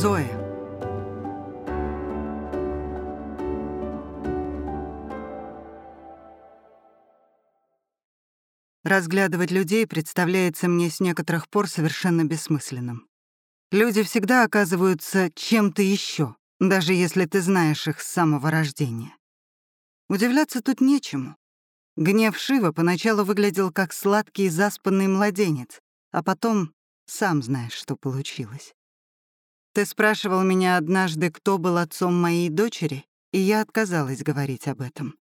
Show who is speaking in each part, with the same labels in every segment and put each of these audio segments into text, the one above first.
Speaker 1: Зоя. Разглядывать людей представляется мне с некоторых пор совершенно бессмысленным. Люди всегда оказываются чем-то еще, даже если ты знаешь их с самого рождения. Удивляться тут нечему. Гнев Шива поначалу выглядел как сладкий заспанный младенец, а потом сам знаешь, что получилось. Ты спрашивал меня однажды, кто был отцом моей дочери, и я отказалась говорить об этом.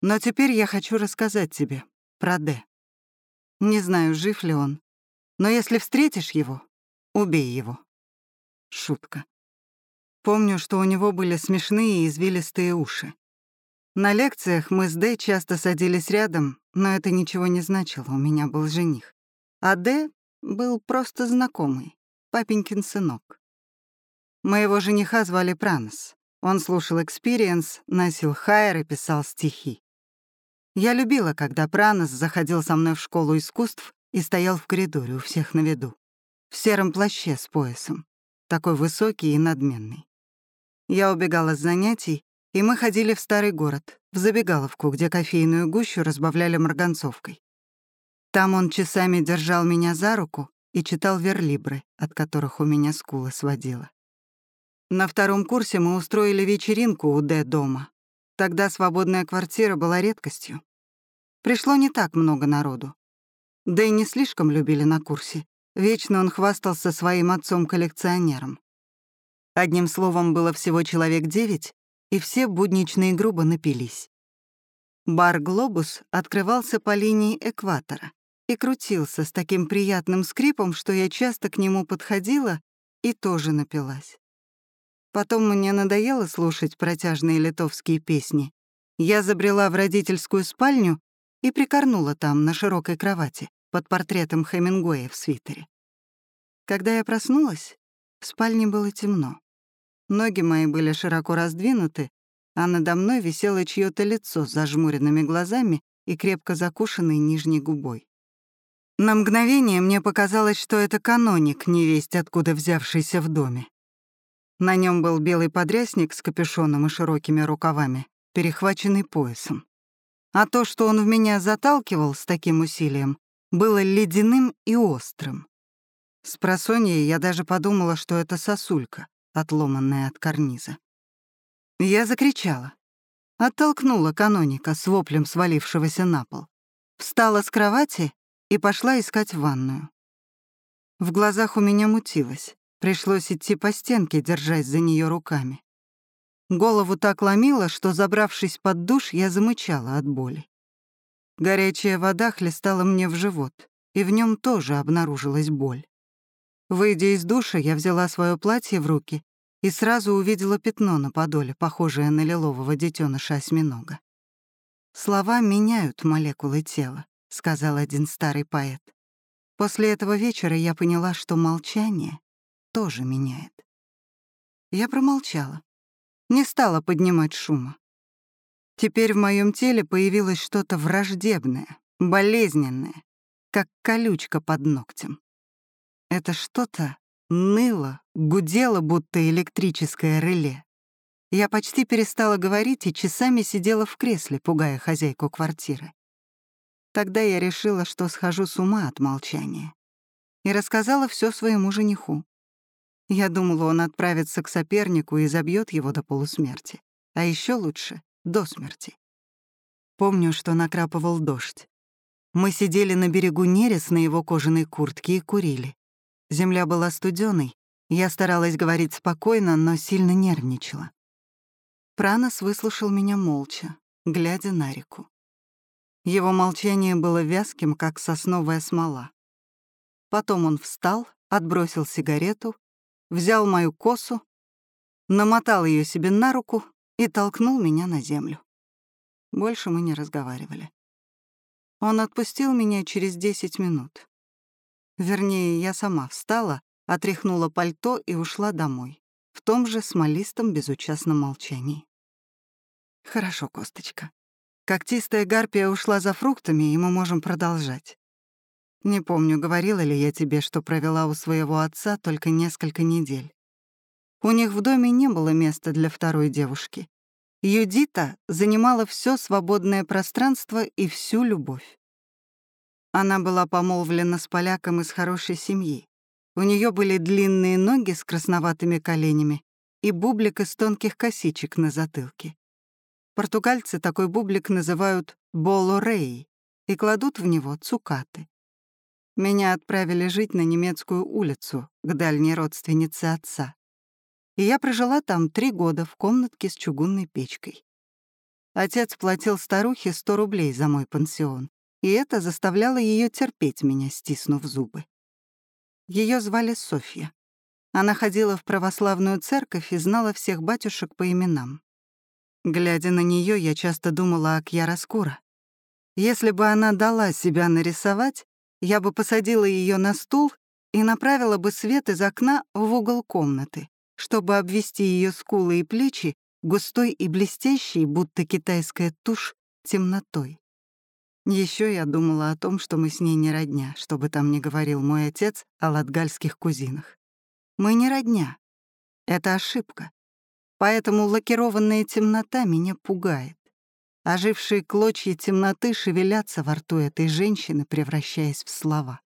Speaker 1: Но теперь я хочу рассказать тебе про Д. Не знаю, жив ли он, но если встретишь его, убей его. Шутка. Помню, что у него были смешные и извилистые уши. На лекциях мы с Д часто садились рядом, но это ничего не значило, у меня был жених. А Д был просто знакомый, папенькин сынок. Моего жениха звали Пранос. Он слушал «Experience», носил хайер и писал стихи. Я любила, когда Пранос заходил со мной в школу искусств и стоял в коридоре у всех на виду. В сером плаще с поясом. Такой высокий и надменный. Я убегала с занятий, и мы ходили в старый город, в забегаловку, где кофейную гущу разбавляли марганцовкой. Там он часами держал меня за руку и читал верлибры, от которых у меня скула сводила. На втором курсе мы устроили вечеринку у Д дома. Тогда свободная квартира была редкостью. Пришло не так много народу. Да и не слишком любили на курсе. Вечно он хвастался своим отцом-коллекционером. Одним словом, было всего человек девять, и все буднично и грубо напились. Бар «Глобус» открывался по линии экватора и крутился с таким приятным скрипом, что я часто к нему подходила и тоже напилась. Потом мне надоело слушать протяжные литовские песни. Я забрела в родительскую спальню и прикорнула там на широкой кровати под портретом Хемингуэя в свитере. Когда я проснулась, в спальне было темно. Ноги мои были широко раздвинуты, а надо мной висело чьё то лицо с зажмуренными глазами и крепко закушенной нижней губой. На мгновение мне показалось, что это каноник, невесть откуда взявшийся в доме. На нем был белый подрясник с капюшоном и широкими рукавами, перехваченный поясом. А то, что он в меня заталкивал с таким усилием, было ледяным и острым. С просонья я даже подумала, что это сосулька, отломанная от карниза. Я закричала. Оттолкнула каноника с воплем свалившегося на пол. Встала с кровати и пошла искать ванную. В глазах у меня мутилось. Пришлось идти по стенке, держась за нее руками. Голову так ломило, что, забравшись под душ, я замычала от боли. Горячая вода хлестала мне в живот, и в нем тоже обнаружилась боль. Выйдя из душа, я взяла свое платье в руки и сразу увидела пятно на подоле, похожее на лилового детеныша осьминога. «Слова меняют молекулы тела», — сказал один старый поэт. После этого вечера я поняла, что молчание тоже меняет. Я промолчала, не стала поднимать шума. Теперь в моем теле появилось что-то враждебное, болезненное, как колючка под ногтем. Это что-то ныло, гудело, будто электрическое реле. Я почти перестала говорить и часами сидела в кресле, пугая хозяйку квартиры. Тогда я решила, что схожу с ума от молчания. И рассказала все своему жениху. Я думала, он отправится к сопернику и забьет его до полусмерти. А еще лучше — до смерти. Помню, что накрапывал дождь. Мы сидели на берегу Нерес на его кожаной куртке и курили. Земля была студеной. Я старалась говорить спокойно, но сильно нервничала. Пранос выслушал меня молча, глядя на реку. Его молчание было вязким, как сосновая смола. Потом он встал, отбросил сигарету взял мою косу, намотал ее себе на руку и толкнул меня на землю. Больше мы не разговаривали. Он отпустил меня через 10 минут. Вернее, я сама встала, отряхнула пальто и ушла домой, в том же смолистом безучастном молчании. Хорошо, Косточка. Когтистая гарпия ушла за фруктами, и мы можем продолжать. Не помню, говорила ли я тебе, что провела у своего отца только несколько недель. У них в доме не было места для второй девушки. Юдита занимала все свободное пространство и всю любовь. Она была помолвлена с поляком из хорошей семьи. У нее были длинные ноги с красноватыми коленями и бублик из тонких косичек на затылке. Португальцы такой бублик называют боло-рей и кладут в него цукаты. Меня отправили жить на немецкую улицу, к дальней родственнице отца и я прожила там три года в комнатке с чугунной печкой. Отец платил старухе 100 рублей за мой пансион, и это заставляло ее терпеть меня, стиснув зубы. Ее звали Софья. Она ходила в православную церковь и знала всех батюшек по именам. Глядя на нее, я часто думала о Кьяроскура. Если бы она дала себя нарисовать, я бы посадила ее на стул и направила бы свет из окна в угол комнаты, чтобы обвести ее скулы и плечи густой и блестящей, будто китайская тушь, темнотой. Еще я думала о том, что мы с ней не родня, чтобы там не говорил мой отец о латгальских кузинах. Мы не родня. Это ошибка. Поэтому лакированная темнота меня пугает. Ожившие клочья темноты шевелятся во рту этой женщины, превращаясь в слова.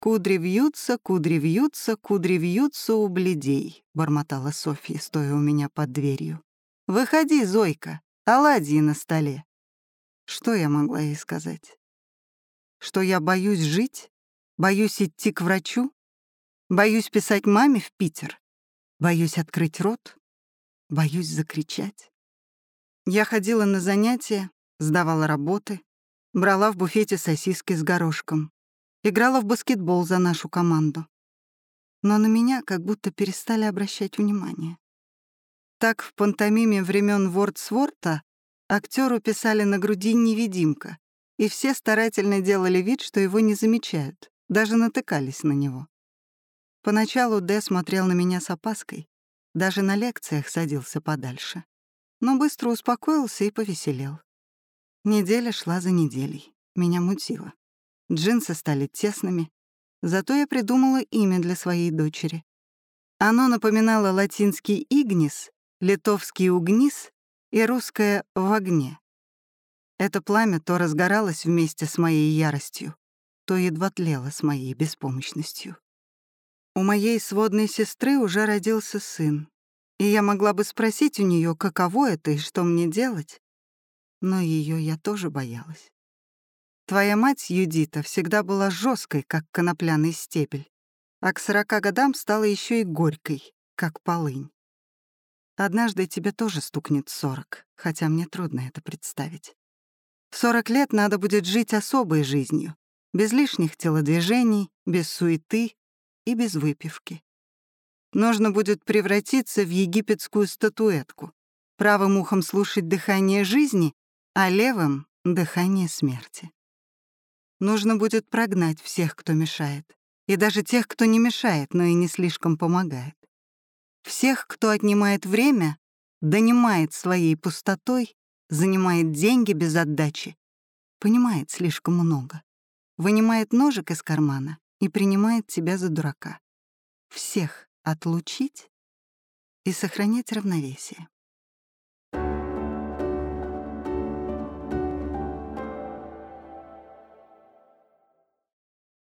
Speaker 1: «Кудри вьются, кудри вьются, кудри вьются у бледей», — бормотала Софья, стоя у меня под дверью. «Выходи, Зойка, оладьи на столе». Что я могла ей сказать? Что я боюсь жить? Боюсь идти к врачу? Боюсь писать маме в Питер? Боюсь открыть рот? Боюсь закричать? Я ходила на занятия, сдавала работы, брала в буфете сосиски с горошком, Играла в баскетбол за нашу команду. Но на меня как будто перестали обращать внимание. Так в пантомиме времен Вордсворта актеру писали на груди «невидимка», и все старательно делали вид, что его не замечают, даже натыкались на него. Поначалу Д смотрел на меня с опаской, даже на лекциях садился подальше. Но быстро успокоился и повеселел. Неделя шла за неделей. Меня мутило. Джинсы стали тесными. Зато я придумала имя для своей дочери. Оно напоминало латинский «игнис», литовский «угнис» и русское «в огне». Это пламя то разгоралось вместе с моей яростью, то едва тлело с моей беспомощностью. У моей сводной сестры уже родился сын, и я могла бы спросить у нее, каково это и что мне делать, но ее я тоже боялась. Твоя мать, Юдита, всегда была жесткой, как конопляный стебель, а к сорока годам стала еще и горькой, как полынь. Однажды тебе тоже стукнет сорок, хотя мне трудно это представить. В сорок лет надо будет жить особой жизнью, без лишних телодвижений, без суеты и без выпивки. Нужно будет превратиться в египетскую статуэтку, правым ухом слушать дыхание жизни, а левым — дыхание смерти. Нужно будет прогнать всех, кто мешает. И даже тех, кто не мешает, но и не слишком помогает. Всех, кто отнимает время, донимает своей пустотой, занимает деньги без отдачи, понимает слишком много, вынимает ножик из кармана и принимает тебя за дурака. Всех отлучить и сохранять равновесие.